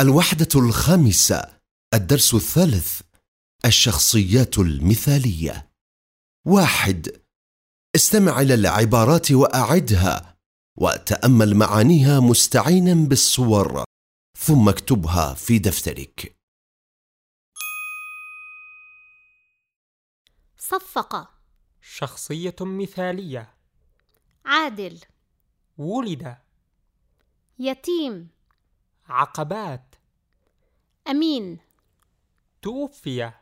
الوحدة الخامسة الدرس الثالث الشخصيات المثالية. واحد استمع إلى العبارات وأعدها وتأمل معانيها مستعينا بالصور ثم اكتبها في دفترك. صفق شخصية مثالية. عادل. ولد. يتيم. عقبات. أمين. توفي.